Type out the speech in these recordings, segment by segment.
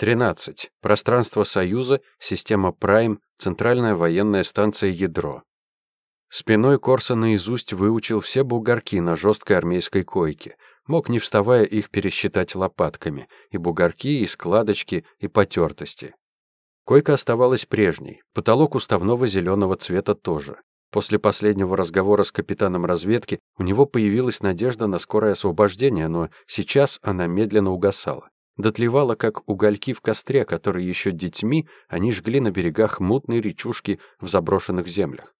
13. Пространство Союза, система Прайм, центральная военная станция Ядро. Спиной Корса наизусть выучил все бугорки на жесткой армейской койке. Мог, не вставая, их пересчитать лопатками. И бугорки, и складочки, и потертости. Койка оставалась прежней. Потолок уставного зеленого цвета тоже. После последнего разговора с капитаном разведки у него появилась надежда на скорое освобождение, но сейчас она медленно угасала. Дотлевала, как угольки в костре, которые еще детьми они жгли на берегах мутной речушки в заброшенных землях.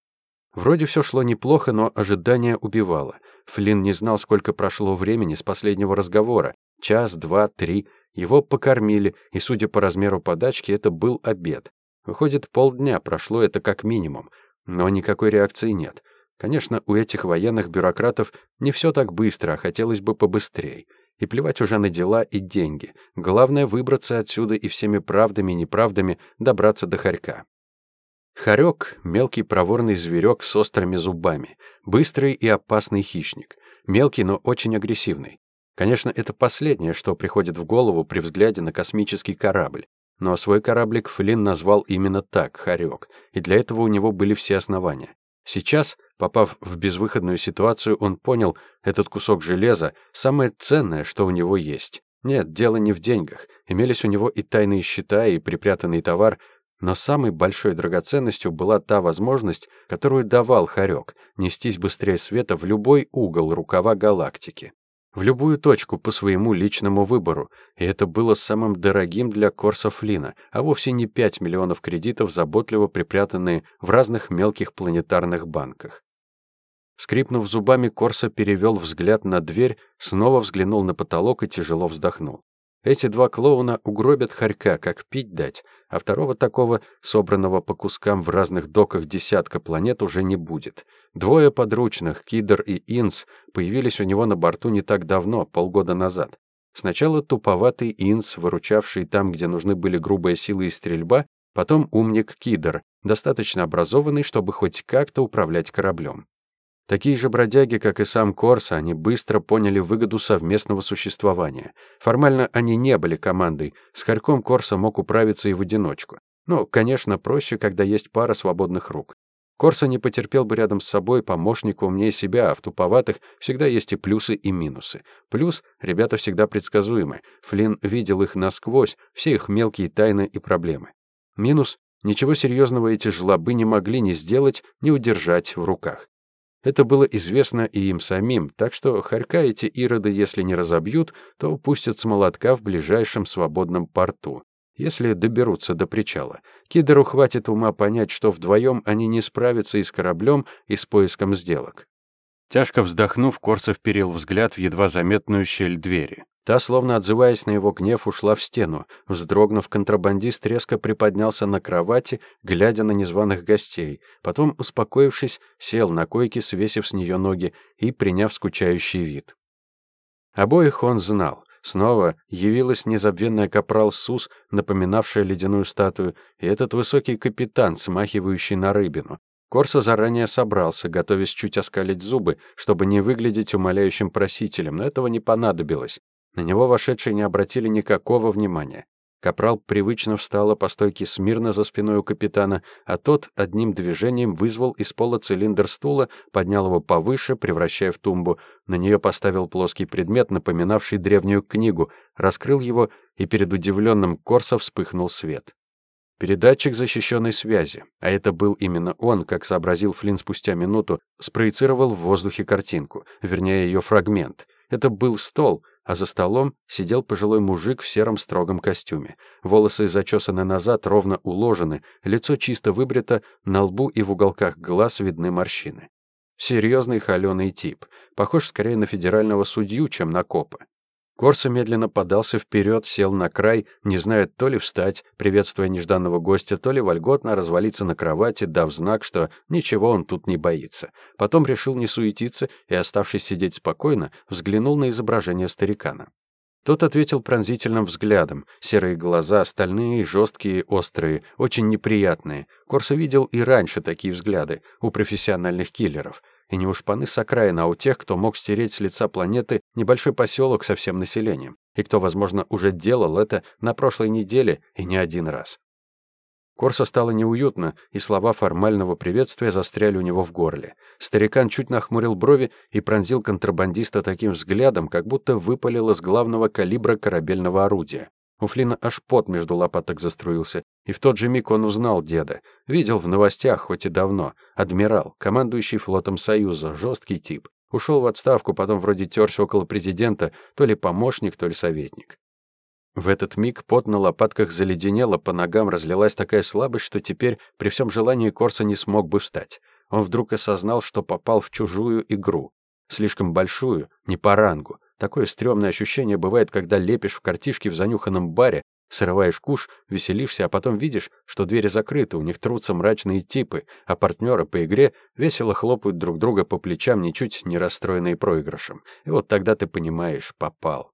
Вроде все шло неплохо, но ожидание убивало. Флинн не знал, сколько прошло времени с последнего разговора. Час, два, три. Его покормили, и, судя по размеру подачки, это был обед. Выходит, полдня прошло это как минимум. Но никакой реакции нет. Конечно, у этих военных бюрократов не все так быстро, а хотелось бы побыстрее. И плевать уже на дела и деньги. Главное выбраться отсюда и всеми правдами и неправдами добраться до хорька. Хорек — мелкий проворный зверек с острыми зубами, быстрый и опасный хищник. Мелкий, но очень агрессивный. Конечно, это последнее, что приходит в голову при взгляде на космический корабль. Но свой кораблик Флинн назвал именно так, Хорек, и для этого у него были все основания. Сейчас, попав в безвыходную ситуацию, он понял, этот кусок железа — самое ценное, что у него есть. Нет, дело не в деньгах. Имелись у него и тайные счета, и припрятанный товар, но самой большой драгоценностью была та возможность, которую давал Хорек — нестись быстрее света в любой угол рукава галактики в любую точку по своему личному выбору, и это было самым дорогим для Корса Флина, а вовсе не 5 миллионов кредитов, заботливо припрятанные в разных мелких планетарных банках. Скрипнув зубами, Корса перевел взгляд на дверь, снова взглянул на потолок и тяжело вздохнул. Эти два клоуна угробят хорька, как пить дать, а второго такого, собранного по кускам в разных доках десятка планет, уже не будет. Двое подручных, Кидер и Инс, появились у него на борту не так давно, полгода назад. Сначала туповатый Инс, выручавший там, где нужны были грубая сила и стрельба, потом умник Кидер, достаточно образованный, чтобы хоть как-то управлять кораблем. Такие же бродяги, как и сам Корса, они быстро поняли выгоду совместного существования. Формально они не были командой, с Харьком Корса мог управиться и в одиночку. Но, конечно, проще, когда есть пара свободных рук. Корса не потерпел бы рядом с собой помощника умнее себя, а в туповатых всегда есть и плюсы, и минусы. Плюс — ребята всегда предсказуемы. Флинн видел их насквозь, все их мелкие тайны и проблемы. Минус — ничего серьезного эти жлобы не могли ни сделать, ни удержать в руках. Это было известно и им самим, так что хорька эти ироды, если не разобьют, то пустят с молотка в ближайшем свободном порту, если доберутся до причала. Кидеру хватит ума понять, что вдвоем они не справятся и с кораблем, и с поиском сделок. Тяжко вздохнув, Корсов перил взгляд в едва заметную щель двери. Та, словно отзываясь на его гнев, ушла в стену. Вздрогнув, контрабандист резко приподнялся на кровати, глядя на незваных гостей. Потом, успокоившись, сел на койке, свесив с нее ноги и приняв скучающий вид. Обоих он знал. Снова явилась незабвенная капрал Сус, напоминавшая ледяную статую, и этот высокий капитан, смахивающий на рыбину. Корса заранее собрался, готовясь чуть оскалить зубы, чтобы не выглядеть умоляющим просителем, но этого не понадобилось. На него вошедшие не обратили никакого внимания. Капрал привычно встала по стойке смирно за спиной у капитана, а тот одним движением вызвал из пола цилиндр стула, поднял его повыше, превращая в тумбу. На нее поставил плоский предмет, напоминавший древнюю книгу, раскрыл его, и перед удивленным Корсо вспыхнул свет. Передатчик защищенной связи, а это был именно он, как сообразил Флинн спустя минуту, спроецировал в воздухе картинку, вернее ее фрагмент. Это был стол, а за столом сидел пожилой мужик в сером строгом костюме. Волосы зачесаны назад, ровно уложены, лицо чисто выбрито, на лбу и в уголках глаз видны морщины. Серьезный холеный тип, похож скорее на федерального судью, чем на копа. Корса медленно подался вперед, сел на край, не зная то ли встать, приветствуя нежданного гостя, то ли вольготно развалиться на кровати, дав знак, что ничего он тут не боится. Потом решил не суетиться и, оставшись сидеть спокойно, взглянул на изображение старикана. Тот ответил пронзительным взглядом. Серые глаза, стальные, жесткие, острые, очень неприятные. Корса видел и раньше такие взгляды у профессиональных киллеров. И не у шпаны с окраины, а у тех, кто мог стереть с лица планеты небольшой поселок со всем населением. и кто, возможно, уже делал это на прошлой неделе и не один раз. Корса стало неуютно, и слова формального приветствия застряли у него в горле. Старикан чуть нахмурил брови и пронзил контрабандиста таким взглядом, как будто выпалил из главного калибра корабельного орудия. У Флина аж пот между лопаток заструился, и в тот же миг он узнал деда. Видел в новостях, хоть и давно. Адмирал, командующий флотом Союза, жесткий тип. Ушел в отставку, потом вроде терся около президента, то ли помощник, то ли советник. В этот миг пот на лопатках заледенело, по ногам разлилась такая слабость, что теперь при всем желании Корса не смог бы встать. Он вдруг осознал, что попал в чужую игру. Слишком большую, не по рангу. Такое стрёмное ощущение бывает, когда лепишь в картишке в занюханном баре, срываешь куш, веселишься, а потом видишь, что двери закрыты, у них трутся мрачные типы, а партнеры по игре весело хлопают друг друга по плечам, ничуть не расстроенные проигрышем. И вот тогда ты понимаешь, попал.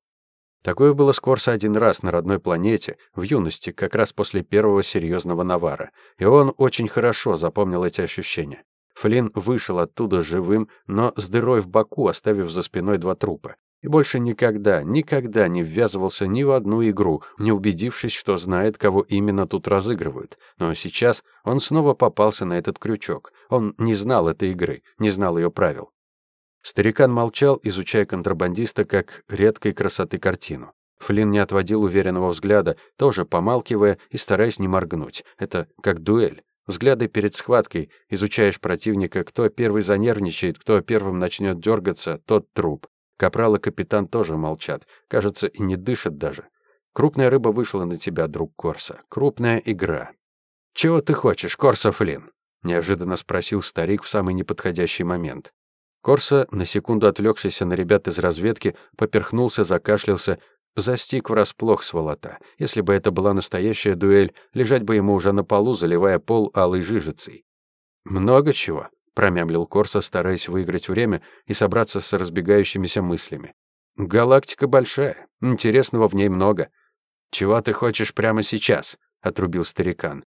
Такое было с Корса один раз на родной планете, в юности, как раз после первого серьезного навара. И он очень хорошо запомнил эти ощущения. Флинн вышел оттуда живым, но с дырой в боку, оставив за спиной два трупа. И больше никогда, никогда не ввязывался ни в одну игру, не убедившись, что знает, кого именно тут разыгрывают. Но сейчас он снова попался на этот крючок. Он не знал этой игры, не знал ее правил. Старикан молчал, изучая контрабандиста как редкой красоты картину. Флинн не отводил уверенного взгляда, тоже помалкивая и стараясь не моргнуть. Это как дуэль. Взгляды перед схваткой, изучаешь противника, кто первый занервничает, кто первым начнет дергаться, тот труп. Капрал и капитан тоже молчат, кажется, и не дышат даже. Крупная рыба вышла на тебя, друг Корса. Крупная игра. «Чего ты хочешь, Корса Флинн?» — неожиданно спросил старик в самый неподходящий момент. Корса, на секунду отвлекшийся на ребят из разведки, поперхнулся, закашлялся, застиг врасплох сволота. Если бы это была настоящая дуэль, лежать бы ему уже на полу, заливая пол алой жижицей. «Много чего», — промямлил Корса, стараясь выиграть время и собраться с разбегающимися мыслями. «Галактика большая, интересного в ней много. Чего ты хочешь прямо сейчас?» — отрубил старикан.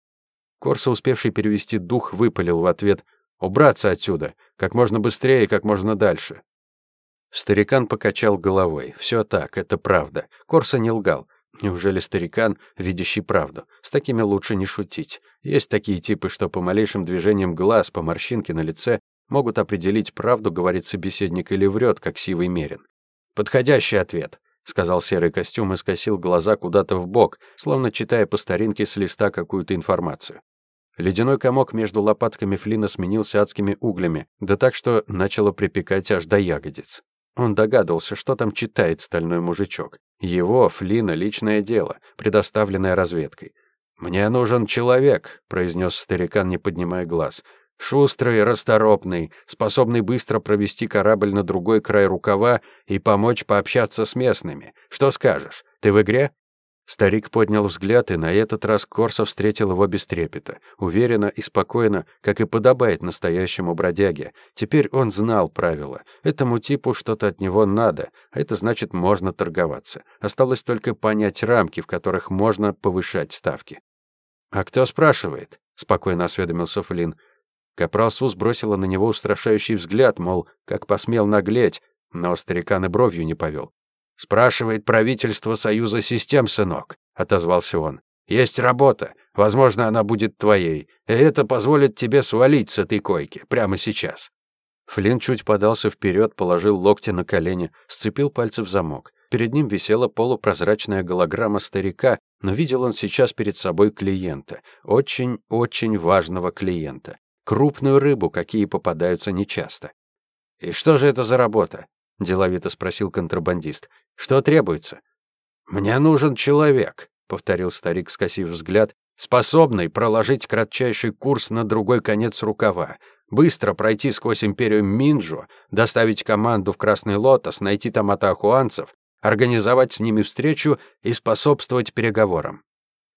Корса, успевший перевести дух, выпалил в ответ «Убраться отсюда! Как можно быстрее и как можно дальше. Старикан покачал головой. Все так, это правда. Корса не лгал. Неужели старикан, видящий правду? С такими лучше не шутить. Есть такие типы, что по малейшим движениям глаз, по морщинке на лице могут определить, правду говорит собеседник или врет, как сивый мерин. «Подходящий ответ», — сказал серый костюм и скосил глаза куда-то в бок, словно читая по старинке с листа какую-то информацию. Ледяной комок между лопатками Флина сменился адскими углями, да так, что начало припекать аж до ягодиц. Он догадывался, что там читает стальной мужичок. Его, Флина, личное дело, предоставленное разведкой. «Мне нужен человек», — произнес старикан, не поднимая глаз. «Шустрый, расторопный, способный быстро провести корабль на другой край рукава и помочь пообщаться с местными. Что скажешь? Ты в игре?» Старик поднял взгляд, и на этот раз Корса встретил его без трепета, уверенно и спокойно, как и подобает настоящему бродяге. Теперь он знал правила. Этому типу что-то от него надо, а это значит, можно торговаться. Осталось только понять рамки, в которых можно повышать ставки. «А кто спрашивает?» — спокойно осведомился Флинн. Капрал Сус бросила на него устрашающий взгляд, мол, как посмел наглеть, но старикан и бровью не повел. «Спрашивает правительство Союза систем, сынок», — отозвался он. «Есть работа. Возможно, она будет твоей. И это позволит тебе свалить с этой койки прямо сейчас». Флинн чуть подался вперед, положил локти на колени, сцепил пальцы в замок. Перед ним висела полупрозрачная голограмма старика, но видел он сейчас перед собой клиента. Очень-очень важного клиента. Крупную рыбу, какие попадаются нечасто. «И что же это за работа?» — деловито спросил контрабандист. «Что требуется?» «Мне нужен человек», — повторил старик, скосив взгляд, «способный проложить кратчайший курс на другой конец рукава, быстро пройти сквозь империю Минджо, доставить команду в Красный Лотос, найти там атахуанцев, организовать с ними встречу и способствовать переговорам».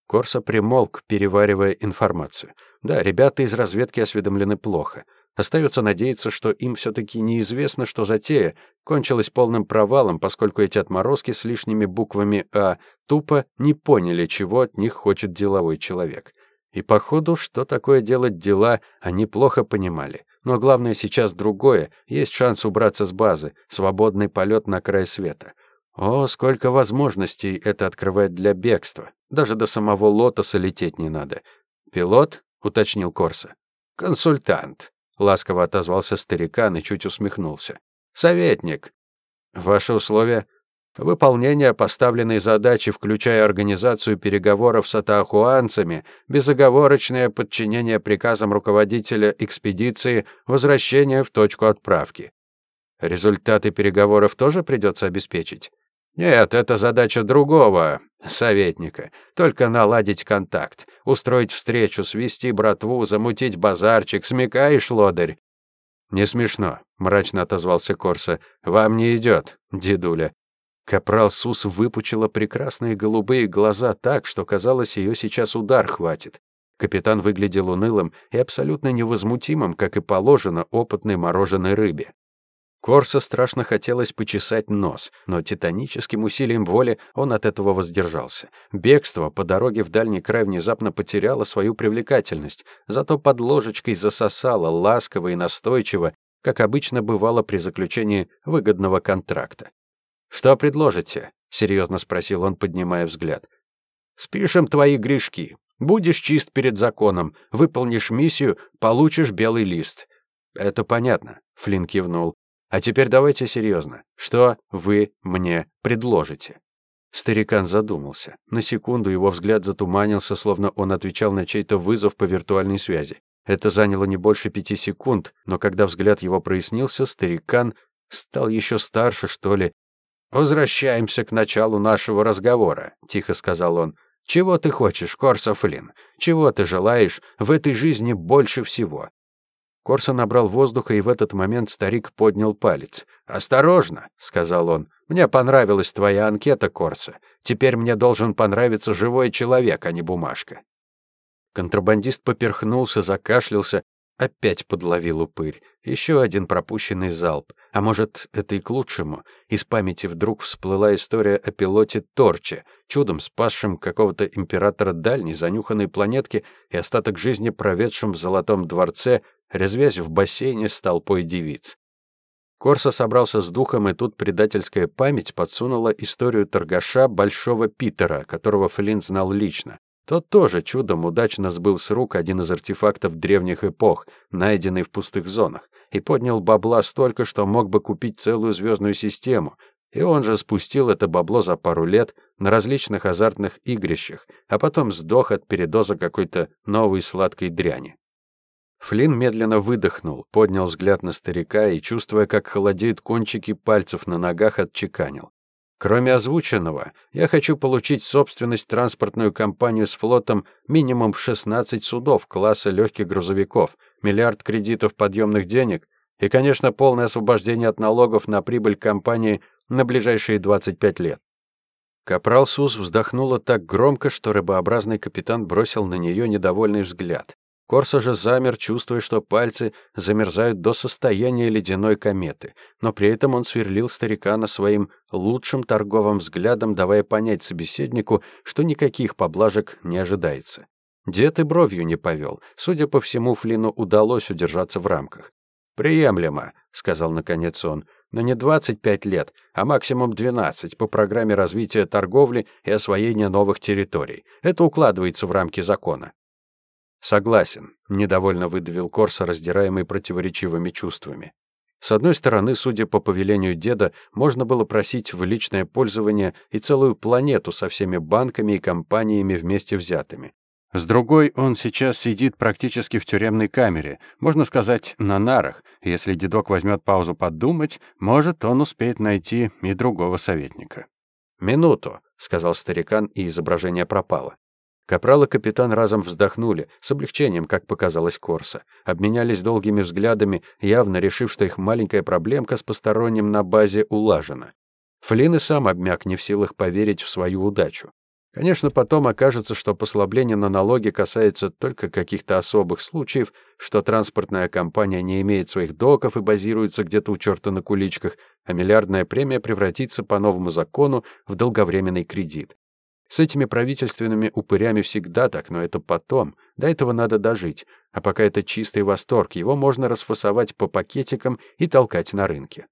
Корса примолк, переваривая информацию. Да, ребята из разведки осведомлены плохо. Остается надеяться, что им все-таки неизвестно, что затея кончилась полным провалом, поскольку эти отморозки с лишними буквами «А» тупо не поняли, чего от них хочет деловой человек. И, походу, что такое делать дела, они плохо понимали. Но главное сейчас другое, есть шанс убраться с базы, свободный полет на край света. О, сколько возможностей это открывает для бегства. Даже до самого Лотоса лететь не надо. Пилот? уточнил Корса. Консультант, ласково отозвался старикан и чуть усмехнулся. Советник. Ваши условия? Выполнение поставленной задачи, включая организацию переговоров с атахуанцами, безоговорочное подчинение приказам руководителя экспедиции, возвращение в точку отправки. Результаты переговоров тоже придется обеспечить? Нет, это задача другого советника. Только наладить контакт, устроить встречу, свести братву, замутить базарчик. Смекаешь, лодырь? Не смешно, мрачно отозвался Корса. Вам не идет, дедуля. Капрал Сус выпучила прекрасные голубые глаза так, что казалось, ее сейчас удар хватит. Капитан выглядел унылым и абсолютно невозмутимым, как и положено опытной мороженой рыбе. Корса страшно хотелось почесать нос, но титаническим усилием воли он от этого воздержался. Бегство по дороге в дальний край внезапно потеряло свою привлекательность, зато под ложечкой засосало ласково и настойчиво, как обычно бывало при заключении выгодного контракта. «Что предложите?» — серьезно спросил он, поднимая взгляд. «Спишем твои грешки. Будешь чист перед законом, выполнишь миссию, получишь белый лист». «Это понятно», — Флинн кивнул. «А теперь давайте серьезно. Что вы мне предложите?» Старикан задумался. На секунду его взгляд затуманился, словно он отвечал на чей-то вызов по виртуальной связи. Это заняло не больше пяти секунд, но когда взгляд его прояснился, старикан стал еще старше, что ли, «Возвращаемся к началу нашего разговора», — тихо сказал он. «Чего ты хочешь, Корса Флинн? Чего ты желаешь в этой жизни больше всего?» Корса набрал воздуха, и в этот момент старик поднял палец. «Осторожно», — сказал он. «Мне понравилась твоя анкета, Корса. Теперь мне должен понравиться живой человек, а не бумажка». Контрабандист поперхнулся, закашлялся, опять подловил упырь. Еще один пропущенный залп. А может, это и к лучшему. Из памяти вдруг всплыла история о пилоте Торче, чудом спасшем какого-то императора дальней занюханной планетки и остаток жизни проведшем в Золотом дворце, резвясь в бассейне с толпой девиц. Корса собрался с духом, и тут предательская память подсунула историю торгаша Большого Питера, которого Флинн знал лично. Тот тоже чудом удачно сбыл с рук один из артефактов древних эпох, найденный в пустых зонах, и поднял бабла столько, что мог бы купить целую звездную систему. И он же спустил это бабло за пару лет на различных азартных игрищах, а потом сдох от передоза какой-то новой сладкой дряни. Флинн медленно выдохнул, поднял взгляд на старика и, чувствуя, как холодеют кончики пальцев на ногах, отчеканил. Кроме озвученного, я хочу получить собственность транспортную компанию с флотом минимум в 16 судов класса легких грузовиков, миллиард кредитов подъемных денег и, конечно, полное освобождение от налогов на прибыль компании на ближайшие 25 лет. Капрал Сус вздохнула так громко, что рыбообразный капитан бросил на нее недовольный взгляд. Корса же замер, чувствуя, что пальцы замерзают до состояния ледяной кометы, но при этом он сверлил старикана своим лучшим торговым взглядом, давая понять собеседнику, что никаких поблажек не ожидается. Дед и бровью не повел. Судя по всему, Флину удалось удержаться в рамках. «Приемлемо», — сказал наконец он, — «но не 25 лет, а максимум 12 по программе развития торговли и освоения новых территорий. Это укладывается в рамки закона. Согласен, недовольно выдавил Корса, раздираемый противоречивыми чувствами. С одной стороны, судя по повелению деда, можно было просить в личное пользование и целую планету со всеми банками и компаниями вместе взятыми. С другой, он сейчас сидит практически в тюремной камере, можно сказать, на нарах. Если дедок возьмет паузу подумать, может, он успеет найти и другого советника. «Минуту», — сказал старикан, и изображение пропало. Капрал и капитан разом вздохнули, с облегчением, как показалось Корса. Обменялись долгими взглядами, явно решив, что их маленькая проблемка с посторонним на базе улажена. Флинн и сам обмяк, не в силах поверить в свою удачу. Конечно, потом окажется, что послабление на налоги касается только каких-то особых случаев, что транспортная компания не имеет своих доков и базируется где-то у черта на куличках, а миллиардная премия превратится по новому закону в долговременный кредит. С этими правительственными упырями всегда так, но это потом. До этого надо дожить. А пока это чистый восторг, его можно расфасовать по пакетикам и толкать на рынке.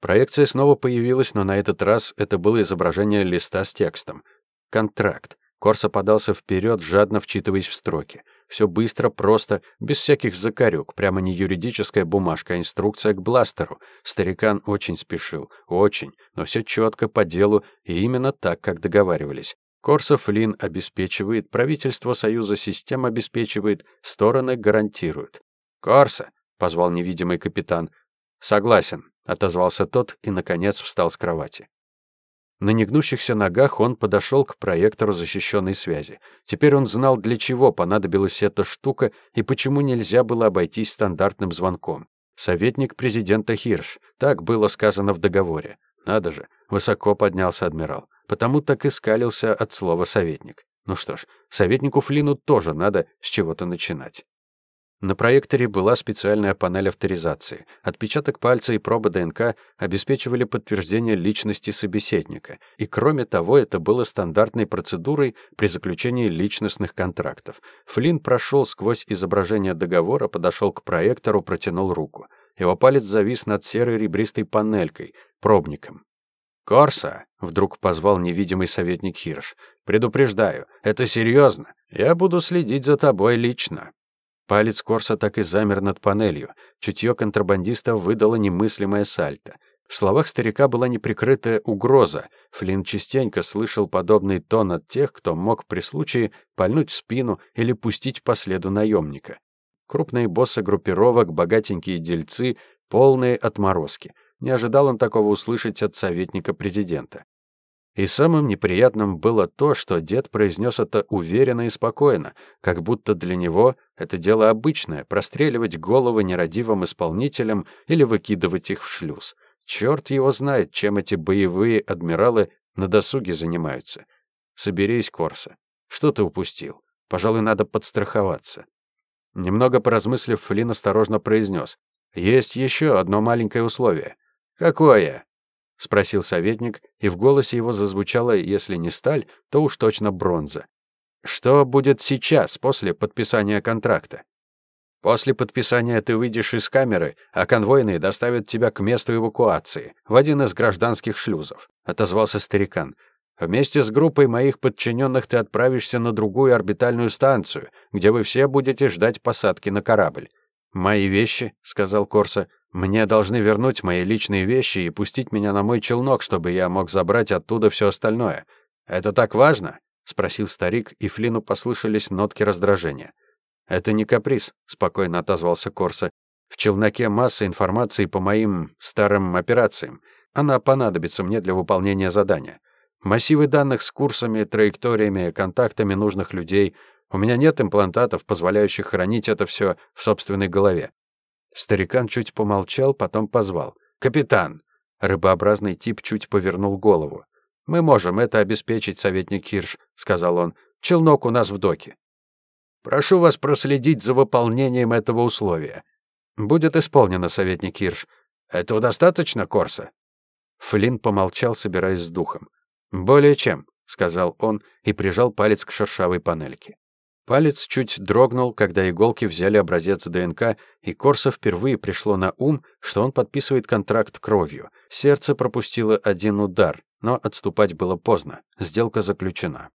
Проекция снова появилась, но на этот раз это было изображение листа с текстом. «Контракт». Корса подался вперед, жадно вчитываясь в строки. Все быстро, просто, без всяких закорюк. Прямо не юридическая бумажка, а инструкция к бластеру. Старикан очень спешил. Очень. Но все четко, по делу, и именно так, как договаривались. Корса Флин обеспечивает, правительство Союза систем обеспечивает, стороны гарантируют. «Корса!» — позвал невидимый капитан. «Согласен», — отозвался тот и, наконец, встал с кровати. На негнущихся ногах он подошел к проектору защищенной связи. Теперь он знал, для чего понадобилась эта штука и почему нельзя было обойтись стандартным звонком. Советник президента Хирш. Так было сказано в договоре. Надо же, высоко поднялся адмирал. Потому так и скалился от слова «советник». Ну что ж, советнику Флину тоже надо с чего-то начинать. На проекторе была специальная панель авторизации. Отпечаток пальца и проба ДНК обеспечивали подтверждение личности собеседника. И кроме того, это было стандартной процедурой при заключении личностных контрактов. Флинн прошел сквозь изображение договора, подошел к проектору, протянул руку. Его палец завис над серой ребристой панелькой, пробником. «Корса!» — вдруг позвал невидимый советник Хирш. «Предупреждаю, это серьезно. Я буду следить за тобой лично». Палец Корса так и замер над панелью. Чутье контрабандиста выдало немыслимое сальто. В словах старика была неприкрытая угроза. Флинн частенько слышал подобный тон от тех, кто мог при случае пальнуть в спину или пустить по следу наемника. Крупные боссы группировок, богатенькие дельцы, полные отморозки. Не ожидал он такого услышать от советника президента. И самым неприятным было то, что дед произнес это уверенно и спокойно, как будто для него это дело обычное — простреливать головы нерадивым исполнителям или выкидывать их в шлюз. Черт его знает, чем эти боевые адмиралы на досуге занимаются. Соберись, Корса. Что ты упустил? Пожалуй, надо подстраховаться. Немного поразмыслив, Флин осторожно произнес. Есть еще одно маленькое условие. Какое? — спросил советник, и в голосе его зазвучала, если не сталь, то уж точно бронза. «Что будет сейчас, после подписания контракта?» «После подписания ты выйдешь из камеры, а конвойные доставят тебя к месту эвакуации, в один из гражданских шлюзов», — отозвался старикан. «Вместе с группой моих подчиненных ты отправишься на другую орбитальную станцию, где вы все будете ждать посадки на корабль». «Мои вещи», — сказал Корса, — мне должны вернуть мои личные вещи и пустить меня на мой челнок, чтобы я мог забрать оттуда все остальное. Это так важно? спросил старик, и Флину послышались нотки раздражения. Это не каприз, спокойно отозвался Корса. В челноке масса информации по моим старым операциям. Она понадобится мне для выполнения задания. Массивы данных с курсами, траекториями, контактами нужных людей. У меня нет имплантатов, позволяющих хранить это все в собственной голове. Старикан чуть помолчал, потом позвал. «Капитан!» Рыбообразный тип чуть повернул голову. «Мы можем это обеспечить, советник Кирш», — сказал он. «Челнок у нас в доке». «Прошу вас проследить за выполнением этого условия». «Будет исполнено, советник Кирш». «Этого достаточно, Корса?» Флинн помолчал, собираясь с духом. «Более чем», — сказал он и прижал палец к шершавой панельке. Палец чуть дрогнул, когда иголки взяли образец ДНК, и Корса впервые пришло на ум, что он подписывает контракт кровью. Сердце пропустило один удар, но отступать было поздно. Сделка заключена.